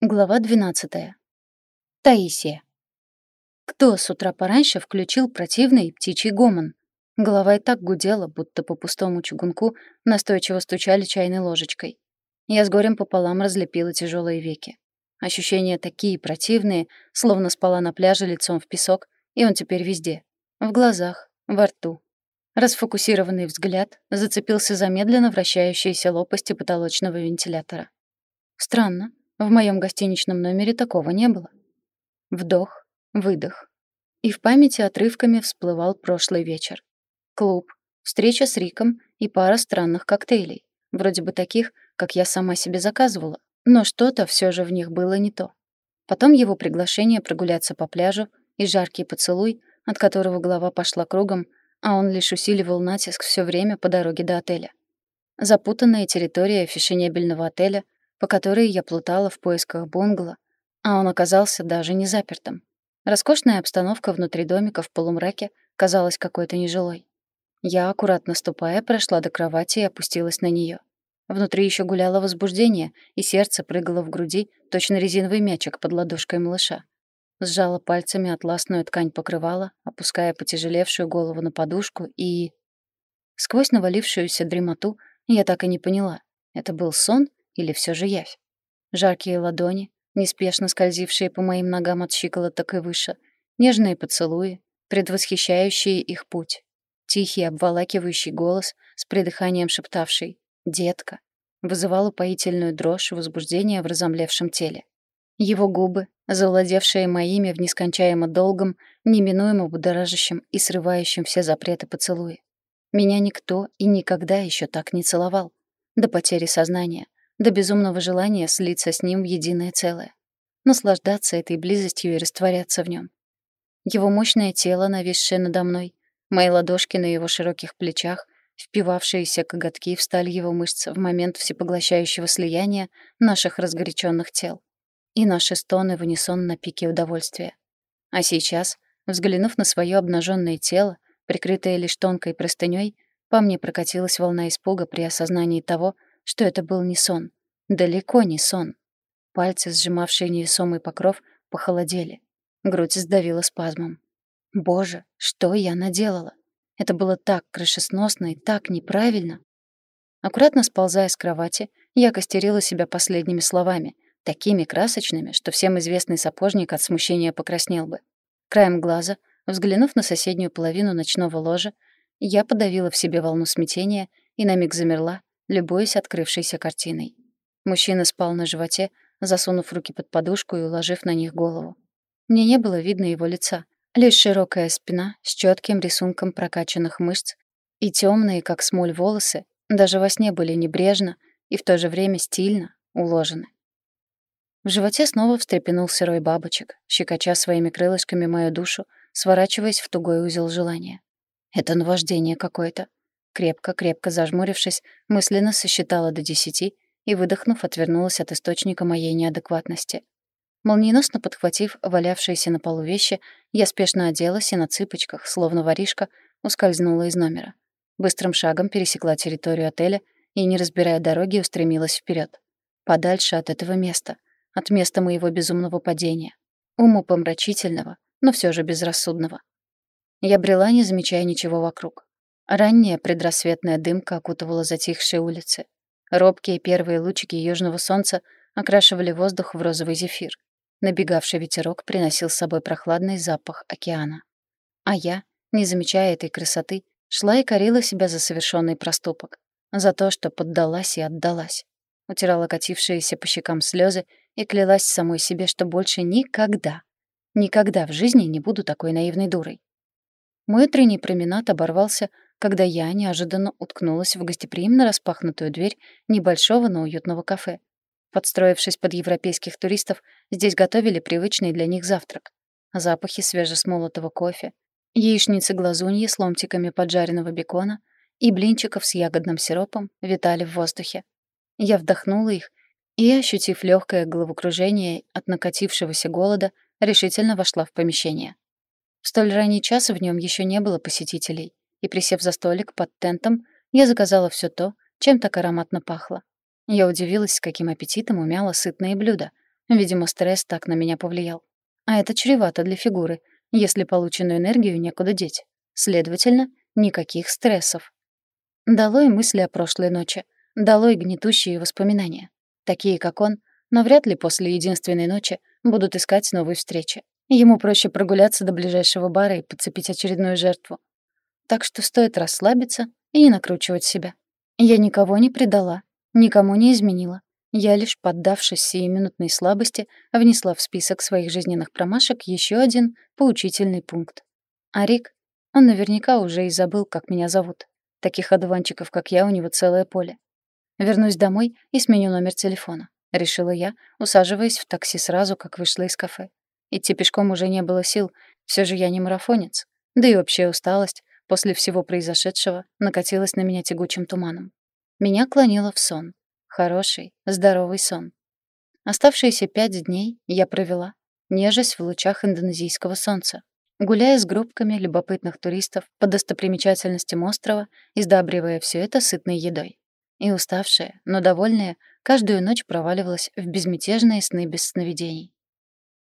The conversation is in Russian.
Глава 12. Таисия. Кто с утра пораньше включил противный птичий гомон? Голова и так гудела, будто по пустому чугунку настойчиво стучали чайной ложечкой. Я с горем пополам разлепила тяжелые веки. Ощущения такие противные, словно спала на пляже лицом в песок, и он теперь везде. В глазах, во рту. Расфокусированный взгляд зацепился за медленно вращающиеся лопасти потолочного вентилятора. Странно. В моем гостиничном номере такого не было. Вдох, выдох. И в памяти отрывками всплывал прошлый вечер. Клуб, встреча с Риком и пара странных коктейлей. Вроде бы таких, как я сама себе заказывала, но что-то все же в них было не то. Потом его приглашение прогуляться по пляжу и жаркий поцелуй, от которого голова пошла кругом, а он лишь усиливал натиск все время по дороге до отеля. Запутанная территория фешенебельного отеля — по которой я плутала в поисках бунгало, а он оказался даже не запертым. Роскошная обстановка внутри домика в полумраке казалась какой-то нежилой. Я, аккуратно ступая, прошла до кровати и опустилась на нее. Внутри еще гуляло возбуждение, и сердце прыгало в груди, точно резиновый мячик под ладошкой малыша. Сжала пальцами атласную ткань покрывала, опуская потяжелевшую голову на подушку и... Сквозь навалившуюся дремоту я так и не поняла, это был сон или все же явь? Жаркие ладони, неспешно скользившие по моим ногам от щиколоток и выше, нежные поцелуи, предвосхищающие их путь, тихий обволакивающий голос с придыханием шептавший «Детка», вызывал упоительную дрожь и возбуждение в разомлевшем теле. Его губы, завладевшие моими в нескончаемо долгом, неминуемо будоражащим и срывающим все запреты поцелуи. Меня никто и никогда еще так не целовал. До потери сознания, до безумного желания слиться с ним в единое целое, наслаждаться этой близостью и растворяться в нем. Его мощное тело, нависшее надо мной, мои ладошки на его широких плечах, впивавшиеся коготки в сталь его мышц в момент всепоглощающего слияния наших разгоряченных тел и наши стоны в унисон на пике удовольствия. А сейчас, взглянув на свое обнаженное тело, прикрытое лишь тонкой простыней, по мне прокатилась волна испуга при осознании того, что это был не сон. Далеко не сон. Пальцы, сжимавшие невесомый покров, похолодели. Грудь сдавила спазмом. Боже, что я наделала? Это было так крышесносно и так неправильно. Аккуратно сползая с кровати, я костерила себя последними словами, такими красочными, что всем известный сапожник от смущения покраснел бы. Краем глаза, взглянув на соседнюю половину ночного ложа, я подавила в себе волну смятения и на миг замерла, любуясь открывшейся картиной. Мужчина спал на животе, засунув руки под подушку и уложив на них голову. Мне не было видно его лица, лишь широкая спина с четким рисунком прокачанных мышц и темные, как смоль, волосы даже во сне были небрежно и в то же время стильно уложены. В животе снова встрепенулся рой бабочек, щекоча своими крылышками мою душу, сворачиваясь в тугой узел желания. Это наваждение какое-то. Крепко-крепко зажмурившись, мысленно сосчитала до десяти и, выдохнув, отвернулась от источника моей неадекватности. Молниеносно подхватив валявшиеся на полу вещи, я спешно оделась и на цыпочках, словно воришка, ускользнула из номера. Быстрым шагом пересекла территорию отеля и, не разбирая дороги, устремилась вперед, Подальше от этого места, от места моего безумного падения. Умопомрачительного, но все же безрассудного. Я брела, не замечая ничего вокруг. Ранняя предрассветная дымка окутывала затихшие улицы. Робкие первые лучики южного солнца окрашивали воздух в розовый зефир. Набегавший ветерок приносил с собой прохладный запах океана. А я, не замечая этой красоты, шла и корила себя за совершенный проступок. За то, что поддалась и отдалась. Утирала катившиеся по щекам слезы и клялась самой себе, что больше никогда, никогда в жизни не буду такой наивной дурой. Мой утренний променад оборвался когда я неожиданно уткнулась в гостеприимно распахнутую дверь небольшого, но уютного кафе. Подстроившись под европейских туристов, здесь готовили привычный для них завтрак. Запахи свежесмолотого кофе, яичницы-глазуньи с ломтиками поджаренного бекона и блинчиков с ягодным сиропом витали в воздухе. Я вдохнула их и, ощутив легкое головокружение от накатившегося голода, решительно вошла в помещение. В столь ранний час в нем еще не было посетителей и, присев за столик под тентом, я заказала все то, чем так ароматно пахло. Я удивилась, с каким аппетитом умяла сытные блюда, Видимо, стресс так на меня повлиял. А это чревато для фигуры, если полученную энергию некуда деть. Следовательно, никаких стрессов. Долой мысли о прошлой ночи. Долой гнетущие воспоминания. Такие, как он, но вряд ли после единственной ночи будут искать новые встречи. Ему проще прогуляться до ближайшего бара и подцепить очередную жертву. Так что стоит расслабиться и не накручивать себя. Я никого не предала, никому не изменила. Я лишь, поддавшись сиюминутной слабости, внесла в список своих жизненных промашек еще один поучительный пункт. А Рик, он наверняка уже и забыл, как меня зовут. Таких одуванчиков, как я, у него целое поле. Вернусь домой и сменю номер телефона. — решила я, усаживаясь в такси сразу, как вышла из кафе. Идти пешком уже не было сил, все же я не марафонец. Да и общая усталость после всего произошедшего накатилась на меня тягучим туманом. Меня клонило в сон. Хороший, здоровый сон. Оставшиеся пять дней я провела, нежась в лучах индонезийского солнца, гуляя с группками любопытных туристов по достопримечательностям острова и все это сытной едой. И уставшая, но довольная, каждую ночь проваливалась в безмятежные сны без сновидений.